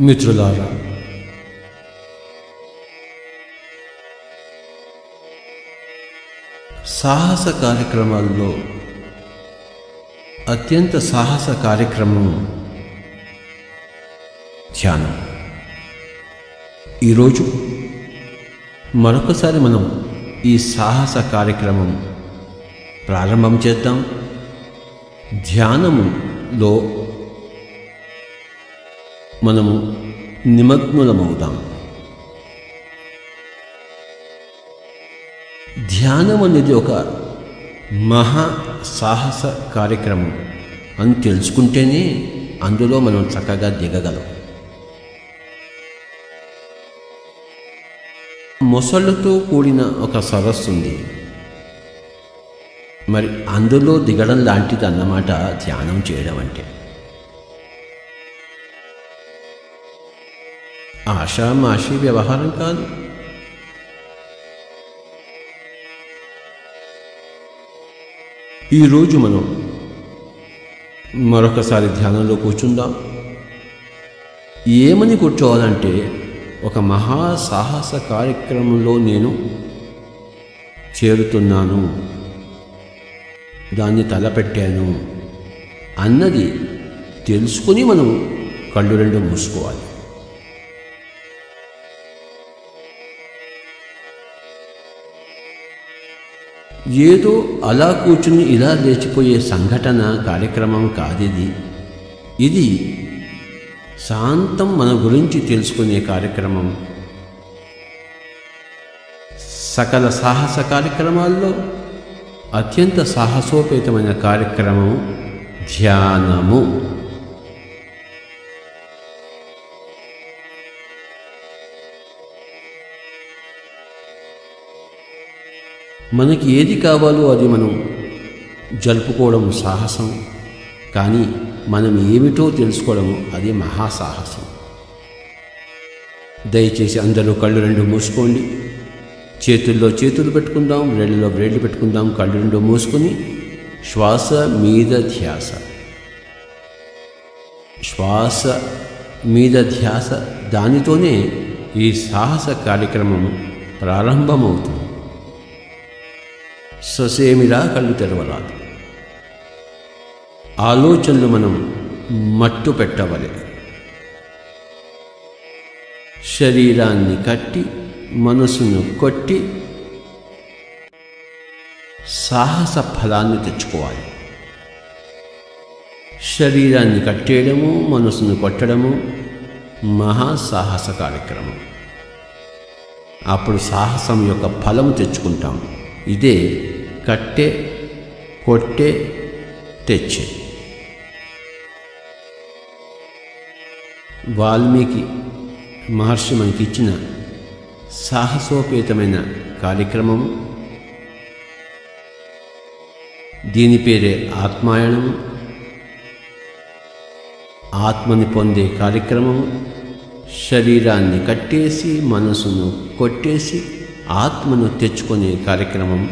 మిత్రులారా. సాహస కార్యక్రమాల్లో అత్యంత సాహస కార్యక్రమం ధ్యానం. ఈరోజు మరొకసారి మనం ఈ సాహస కార్యక్రమం ప్రారంభం చేద్దాం. ధ్యానములో మనము నిమగ్నులమవుతాం ధ్యానం అనేది ఒక మహా సాహస కార్యక్రమం అని తెలుసుకుంటేనే అందులో మనం చక్కగా దిగగలం. మొసళ్ళతో కూడిన ఒక సరస్సు ఉంది. మరి అందులో దిగడం లాంటిది అన్నమాట ధ్యానం చేయడం అంటే. ఆషామాషి వ్యవహారం కాదు ఈరోజు మనం మరొకసారి ధ్యానంలో కూర్చుందాం ఏమని కూర్చోవాలంటే ఒక మహా సాహస కార్యక్రమంలో నేను చేరుతున్నాను దాన్ని తలపెట్టాను అన్నది తెలుసుకుని మనం కళ్ళు రెండు మూసుకోవాలి ఏదో అలా కూర్చుని ఇలా లేచిపోయే సంఘటన కార్యక్రమం కాదిది? ఇది శాంతం మన గురించి తెలుసుకునే కార్యక్రమం. సకల సాహస కార్యక్రమాల్లో అత్యంత సాహసోపేతమైన కార్యక్రమం ధ్యానము. మనకి ఏది కావాలో అది మనం జరుపుకోవడం సాహసం. కానీ మనం ఏమిటో తెలుసుకోవడం అది మహాసాహసం. దయచేసి అందరూ కళ్ళు రెండు మూసుకోండి. చేతుల్లో చేతులు పెట్టుకుందాం వేళ్ళలో వేళ్ళు పెట్టుకుందాం కళ్ళు రెండు మూసుకొని శ్వాస మీద ధ్యాస. శ్వాస మీద ధ్యాస దానితోనే ఈ సాహస కార్యక్రమం ప్రారంభమవుతుంది. ససేమిరా కళ్ళు తెరవరాదు. ఆలోచనలు మనం మట్టు పెట్టవలే. శరీరాన్ని కట్టి మనసును కొట్టి సాహస ఫలాన్ని తెచ్చుకోవాలి. శరీరాన్ని కట్టేయడము మనసును కొట్టడము మహాసాహస కార్యక్రమం. అప్పుడు సాహసం యొక్క ఫలము తెచ్చుకుంటాం. ఇదే కట్టె కొట్టే తెచ్చే వాల్మీకి మహర్షి మనకి ఇచ్చిన సాహసోపేతమైన కార్యక్రమం దీని పేరే ఆత్మాయణం ఆత్మని పొందే కార్యక్రమం శరీరాన్ని కట్టేసి మనసును కొట్టేసి ఆత్మను తెచ్చుకునే కార్యక్రమం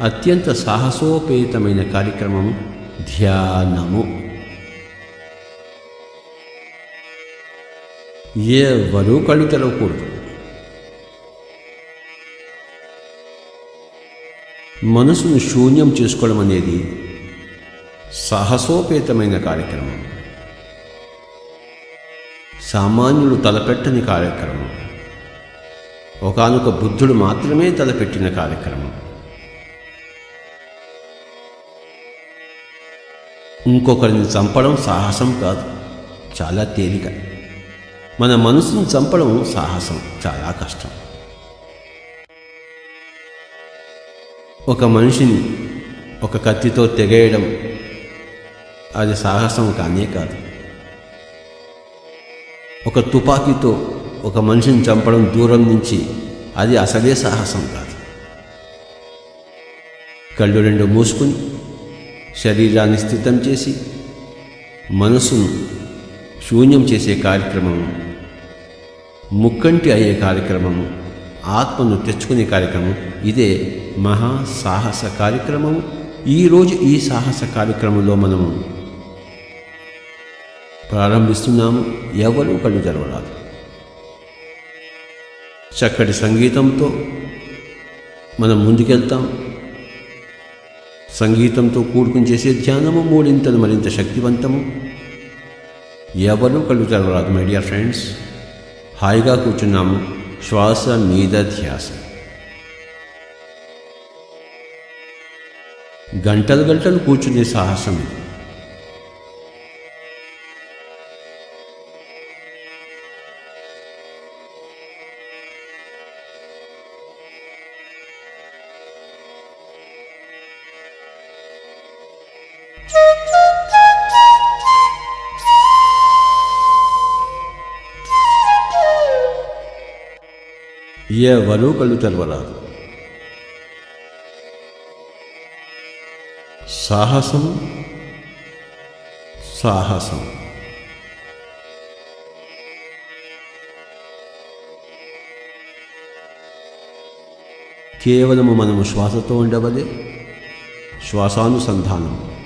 అత్యంత సాహసోపేతమైన కార్యక్రమం ధ్యానము. ఎవరూ కళ్ళు తెరవకూడదు. మనసును శూన్యం చేసుకోవడం అనేది సాహసోపేతమైన కార్యక్రమం. సామాన్యుడు తలపెట్టని కార్యక్రమం. ఒకనొక బుద్ధుడు మాత్రమే తలపెట్టిన కార్యక్రమం. ఇంకొకరిని చంపడం సాహసం కాదు. చాలా తేలిక. మన మనసును చంపడం సాహసం. చాలా కష్టం. ఒక మనిషిని ఒక కత్తితో తెగేయడం అది సాహసం కానే కాదు. ఒక తుపాకీతో ఒక మనిషిని చంపడం దూరం నుంచి అది అసలే సాహసం కాదు. కళ్ళు రెండు మూసుకుని శరీరాన్ని స్థితం చేసి మనసును శూన్యం చేసే కార్యక్రమం ముక్కంటి అయ్యే కార్యక్రమం ఆత్మను తెచ్చుకునే కార్యక్రమం ఇదే మహా సాహస కార్యక్రమం ఈరోజు ఈ సాహస కార్యక్రమంలో మనము ప్రారంభిస్తున్నాము. ఎవరు కళ్ళు తెరవరాదు. చక్కటి సంగీతంతో మనం ముందుకెళ్తాం. సంగీతంతో కూడుకుని చేసే ధ్యానము మూడింతలు మరింత శక్తివంతము. ఎవరు కళ్ళు తెరవరాదు మై డియర్ ఫ్రెండ్స్ హాయిగా కూర్చున్నాము. శ్వాస మీద ధ్యాస. గంటలు గంటలు కూర్చునే సాహసం ఇది. ఎవరూ కళ్ళు తెరవరాదు. సాహసం సాహసం. కేవలము మనము శ్వాసతో ఉండవలే శ్వాసానుసంధానం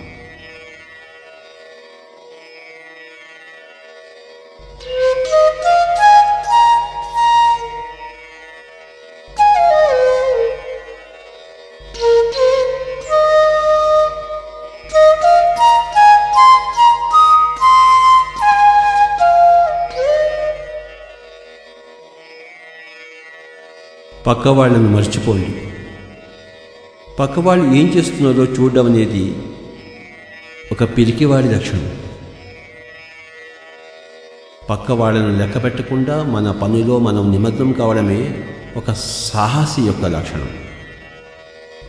పక్క వాళ్ళని మర్చిపోండి పక్క వాళ్ళు ఏం చేస్తున్నారో చూడడం అనేది ఒక పిరికివాడి లక్షణం. పక్క వాళ్ళను లెక్క పెట్టకుండా మన పనిలో మనం నిమగ్నం కావడమే ఒక సాహసి యొక్క లక్షణం.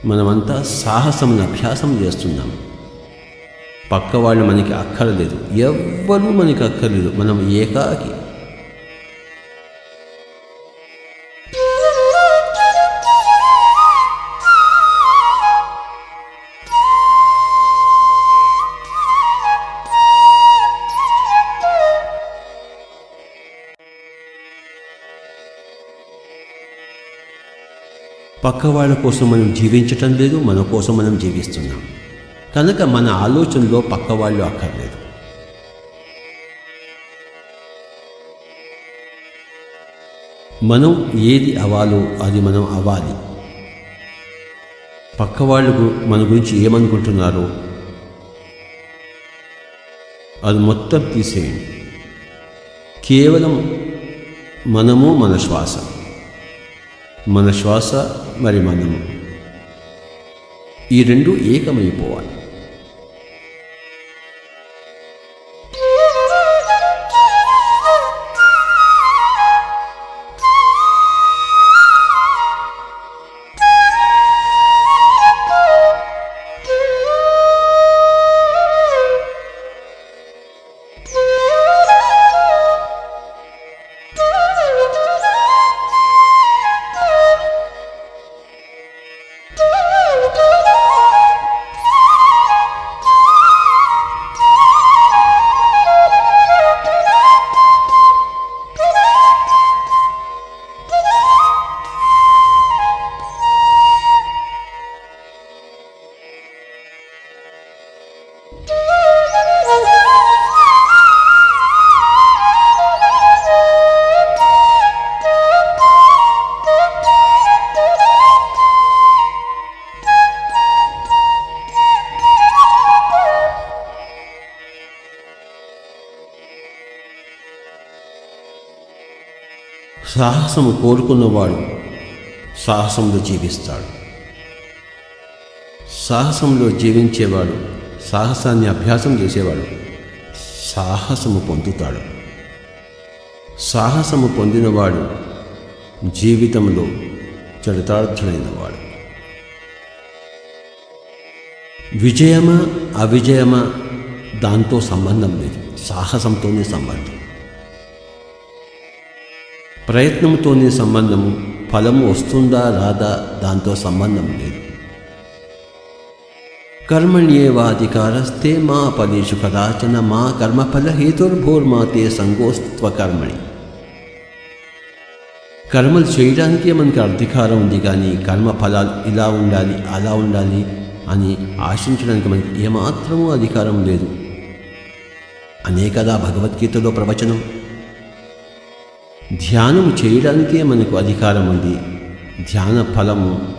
మనమంతా సాహసమును అభ్యాసం చేస్తున్నాం. పక్క వాళ్ళు మనకి అక్కర్లేదు. ఎవ్వరూ మనకి అక్కర్లేదు. మనం ఏకాకి. పక్క వాళ్ళ కోసం మనం జీవించటం లేదు మన కోసం మనం జీవిస్తున్నాం. కనుక మన ఆలోచనలో పక్క వాళ్ళు అక్కర్లేదు. మనం ఏది అవ్వాలో అది మనం అవ్వాలి. పక్క వాళ్ళు మన గురించి ఏమనుకుంటున్నారో అది మొత్తం తీసేయండి. కేవలం మనము మన శ్వాస. మన శ్వాస మరి మనము. ఈ రెండు ఏకమైపోవాలి. సాహసము కోరుకున్నవాడు సాహసంలో జీవిస్తాడు. సాహసంలో జీవించేవాడు సాహసాన్ని అభ్యాసం చేసేవాడు సాహసము పొందుతాడు. సాహసము పొందినవాడు జీవితంలో చరితార్థుడైనవాడు. విజయమా అవిజయమా దాంతో సంబంధం లేదు. సాహసంతోనే సంబంధం. ప్రయత్నంతోనే సంబంధము ఫలము వస్తుందా రాదా దాంతో సంబంధం లేదు. కర్మణ్యేవాధికారస్తే మా ఫలేషు కదాచన మా కర్మఫల హేతుర్భోర్మాతే సంగోస్త్వ కర్మణి. కర్మలు చేయడానికే మనకి అధికారం ఉంది కానీ కర్మ ఫలాలు ఇలా ఉండాలి అలా ఉండాలి అని ఆశించడానికి మనకి ఏమాత్రమూ అధికారం లేదు. అనే కదా భగవద్గీతలో ప్రవచనం ధ్యానం చేయడానికే మనకు అధికారం ఉంది. ధ్యాన ఫలము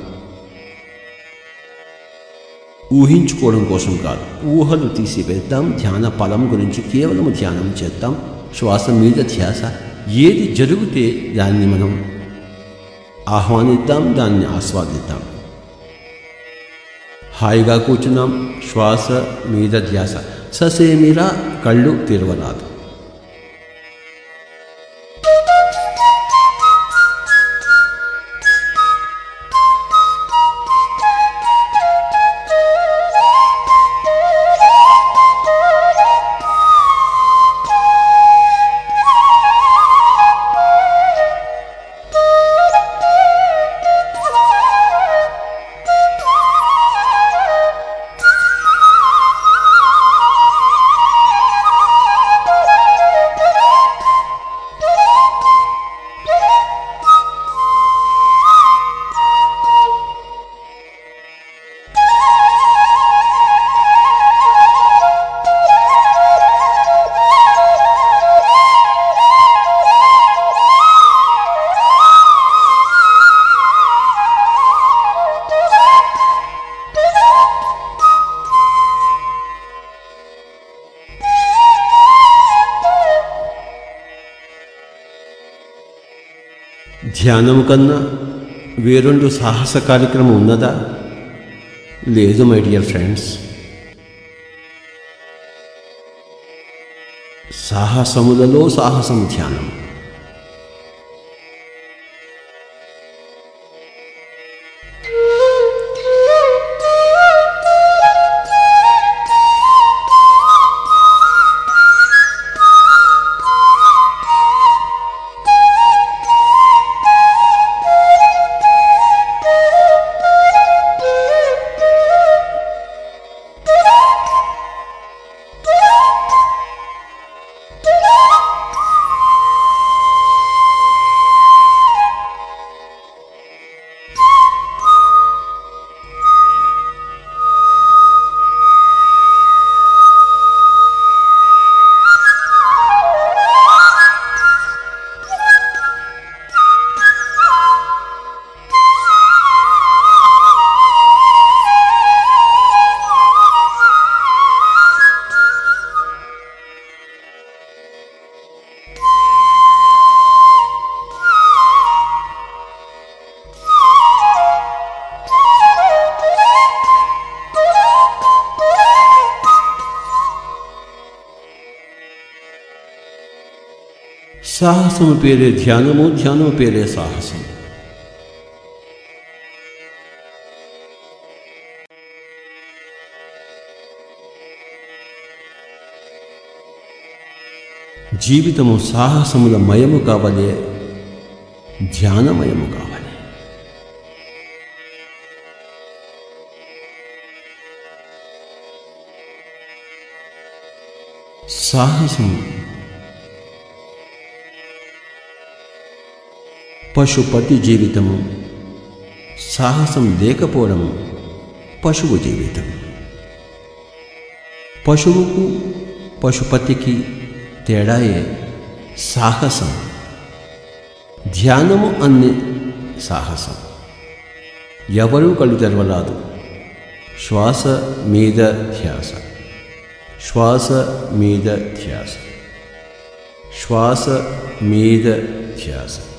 ఊహించుకోవడం కోసం కాదు. ఊహలు తీసివేద్దాం ధ్యాన ఫలం గురించి కేవలం ధ్యానం చేద్దాం. శ్వాస మీద ధ్యాస. ఏది జరిగితే దాన్ని మనం ఆహ్వానిద్దాం దాన్ని ఆస్వాదిద్దాం. హాయిగా కూర్చున్నాం. శ్వాస మీద ధ్యాస. ససేమిరా కళ్ళు తెరవరాదు. ధ్యానం కన్నా వేరొండు సాహస కార్యక్రమం ఉన్నదా? లేదు మై డియర్ ఫ్రెండ్స్ సాహసములలో సాహసం ధ్యానం. సాహసము పేరే ధ్యానము ధ్యానము పేరే సాహసం జీవితము సాహసముల మయము కావాలి ధ్యానమయము కావాలి సాహసం పశుపతి జీవితము సాహసం లేకపోవడం పశువు జీవితం. పశువుకు పశుపతికి తేడాయే సాహసం. ధ్యానము అన్ని సాహసం. ఎవరూ కళ్ళు తెరవరాదు. శ్వాస మీద ధ్యాస. శ్వాస మీద ధ్యాస. శ్వాస మీద ధ్యాస.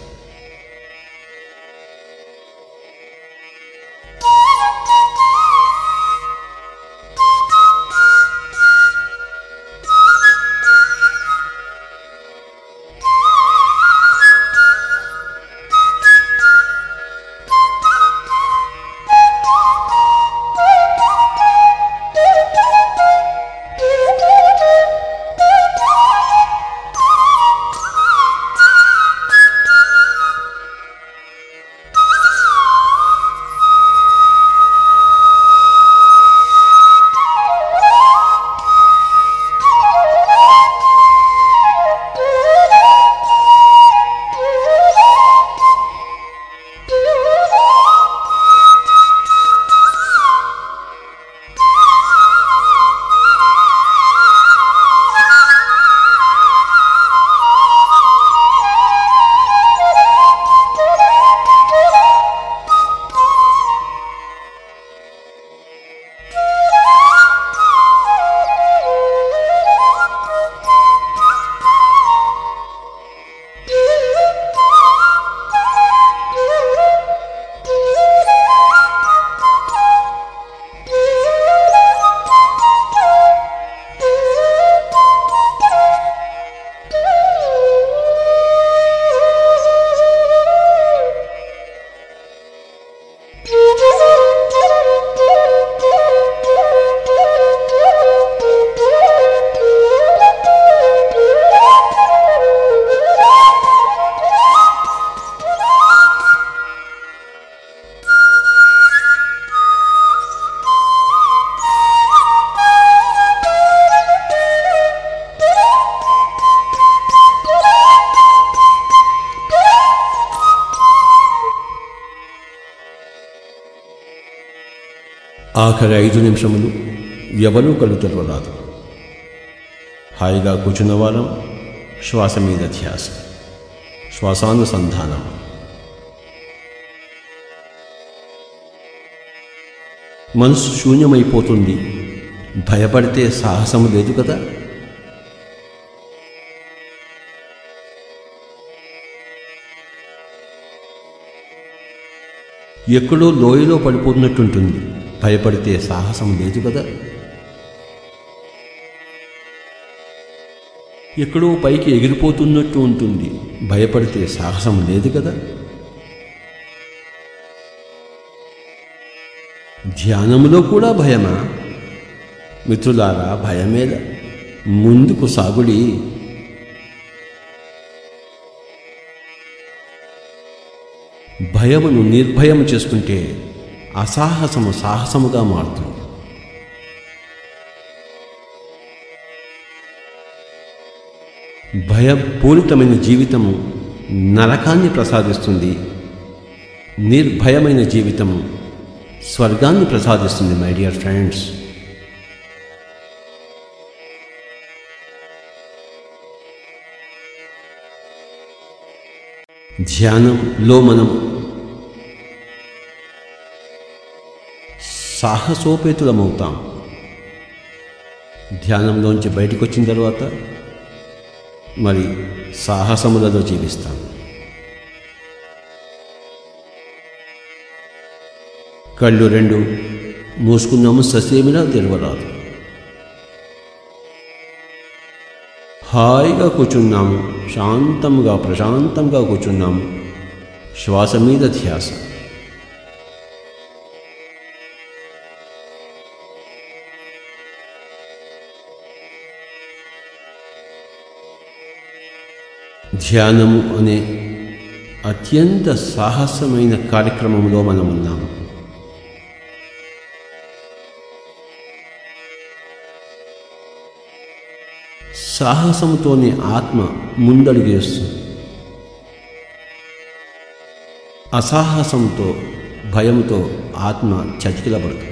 ఆఖరి ఐదు నిమిషములు ఎవరూ కళ్ళు తెరవరాదు హాయిగా కూర్చున్న వారం శ్వాస మీద ధ్యాస శ్వాసానుసంధానం. మనసు శూన్యమైపోతుంది భయపడితే సాహసం లేదు కదా? ఎక్కడో లోయలో పడిపోతున్నట్టుంటుంది. భయపడితే సాహసం లేదు కదా? ఎక్కడో పైకి ఎగిరిపోతున్నట్టు ఉంటుంది. భయపడితే సాహసం లేదు కదా? ధ్యానములో కూడా భయమా? మిత్రులారా భయమేద? ముందుకు సాగుడి. భయమును నిర్భయము చేసుకుంటే అసాహసము సాహసముగా మారుతుంది. భయపూరితమైన జీవితము నరకాన్ని ప్రసాదిస్తుంది. నిర్భయమైన జీవితము స్వర్గాన్ని ప్రసాదిస్తుంది మై డియర్ ఫ్రెండ్స్ ధ్యానంలో మనం సాహసోపేతులమవుతాం. ధ్యానంలోంచి బయటకు వచ్చిన తర్వాత మరి సాహసములలో జీవిస్తాం. కళ్ళు రెండు మూసుకున్నాము ససేమిలా తెలవరాదు హాయిగా కూర్చున్నాము శాంతంగా ప్రశాంతంగా కూర్చున్నాము. శ్వాస మీద ధ్యాస. ధ్యానము అనే అత్యంత సాహసమైన కార్యక్రమంలో మనం ఉన్నాము సాహసంతోనే ఆత్మ ముందడుగేస్తుంది అసాహసంతో భయంతో ఆత్మ చతికిలబడుతుంది.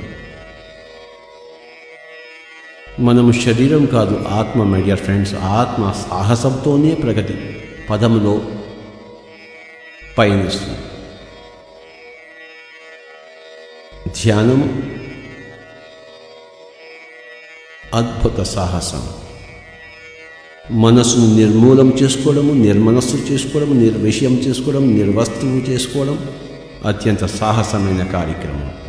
మనము శరీరం కాదు ఆత్మ మై డియర్ ఫ్రెండ్స్ ఆత్మ సాహసంతోనే ప్రగతి. పదములో పయనిస్తుంది. ధ్యానం అద్భుత సాహసం. మనసును నిర్మూలం చేసుకోవడము నిర్మనస్సు చేసుకోవడం నిర్విషయం చేసుకోవడం నిర్వస్తువు చేసుకోవడం అత్యంత సాహసమైన కార్యక్రమం.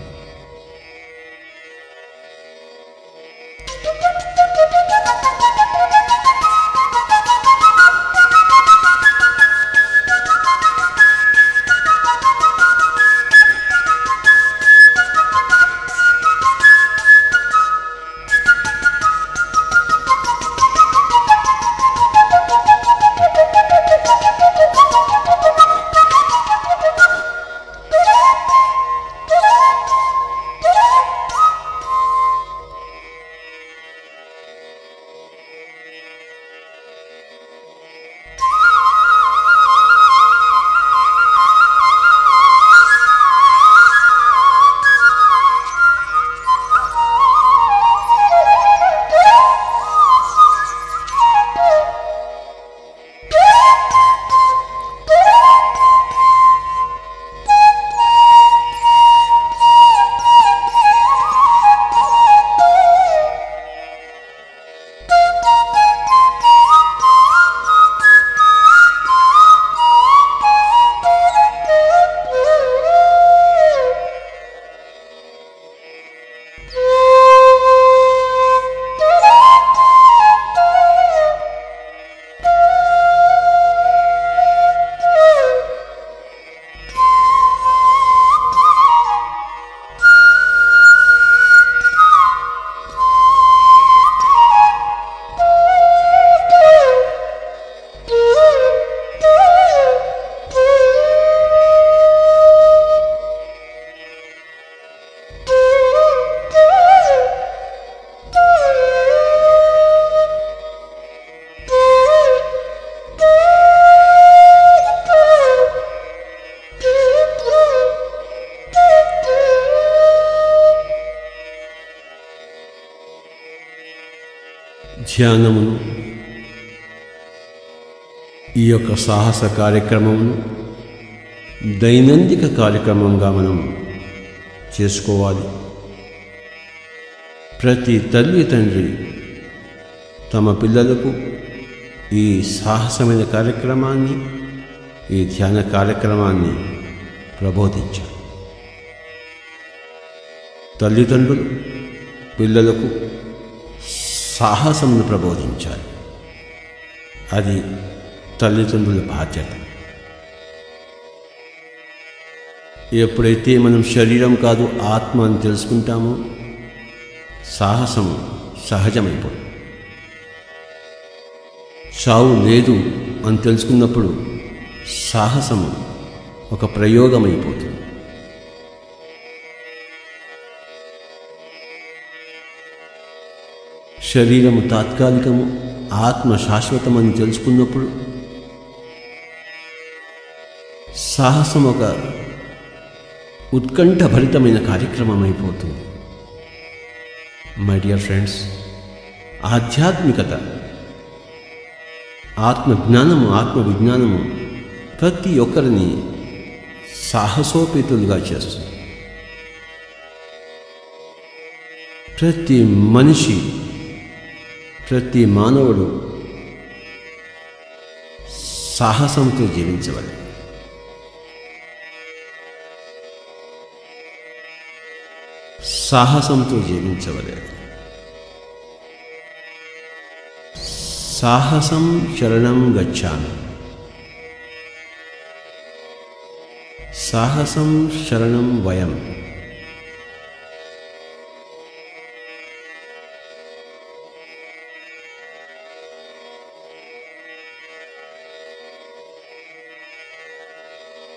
ధ్యానమును ఈ యొక్క సాహస కార్యక్రమమును దైనందిక కార్యక్రమంగా మనం చేసుకోవాలి. ప్రతి తల్లి తండ్రి తమ పిల్లలకు ఈ సాహసమైన కార్యక్రమాన్ని ఈ ధ్యాన కార్యక్రమాన్ని ప్రబోధించాలి. తల్లిదండ్రులు పిల్లలకు సాహసమును ప్రబోధించాలి. అది తల్లిదండ్రుల బాధ్యత. ఎప్పుడైతే మనం శరీరం కాదు ఆత్మ అని తెలుసుకుంటామో సాహసం సహజమైపోతుంది చావు లేదు అని తెలుసుకున్నప్పుడు సాహసము ఒక ప్రయోగమైపోతుంది. శరీరము తాత్కాలికము ఆత్మ శాశ్వతమని తెలుసుకున్నప్పుడు సాహసం ఒక ఉత్కంఠభరితమైన కార్యక్రమం అయిపోతుంది మై డియర్ ఫ్రెండ్స్ ఆధ్యాత్మికత ఆత్మ జ్ఞానము ఆత్మ విజ్ఞానము ప్రతి ఒక్కరిని సాహసోపేతులుగా చేస్తుంది. ప్రతి మనిషి ప్రతి మానవుడు సాహసంతో జీవించవాలి. సాహసంతో జీవించవలేదు సాహసం శరణం గచ్చాను సాహసం శరణం వయం.